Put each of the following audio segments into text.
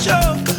choke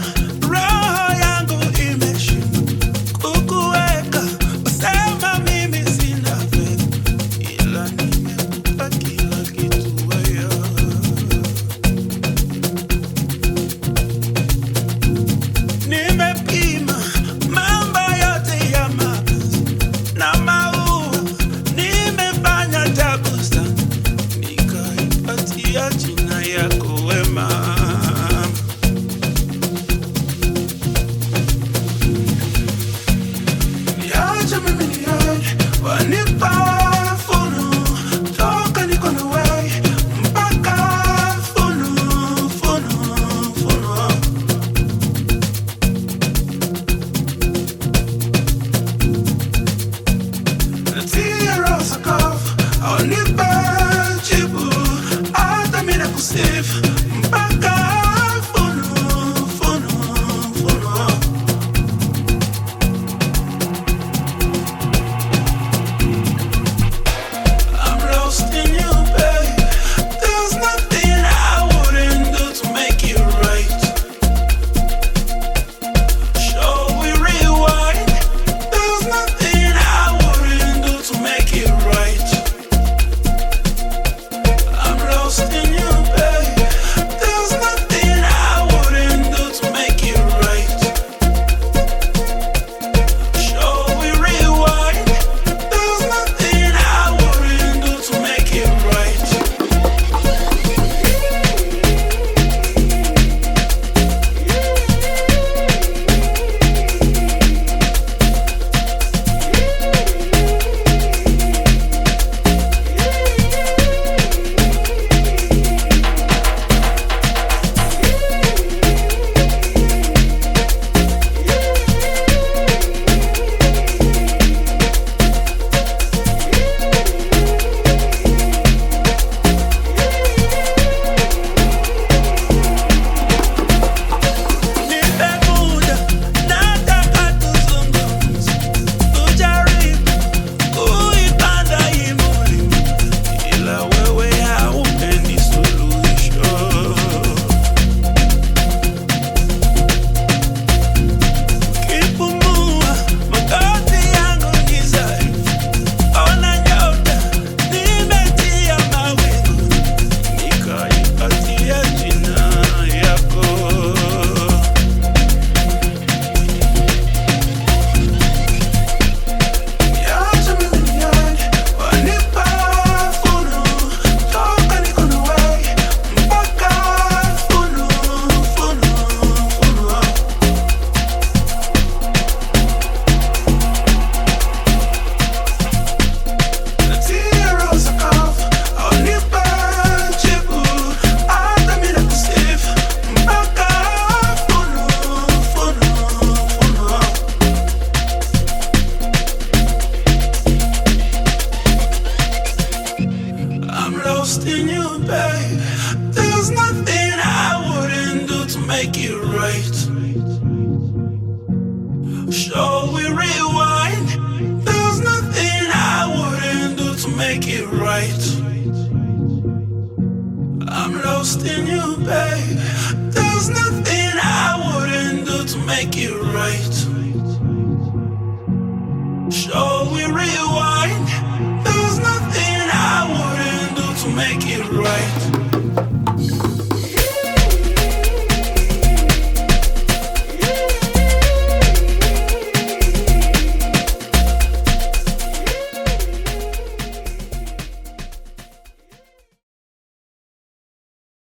make it right. I'm lost in you, babe. There's nothing I wouldn't do to make it right. Shall we rewind? There's nothing I wouldn't do to make it right.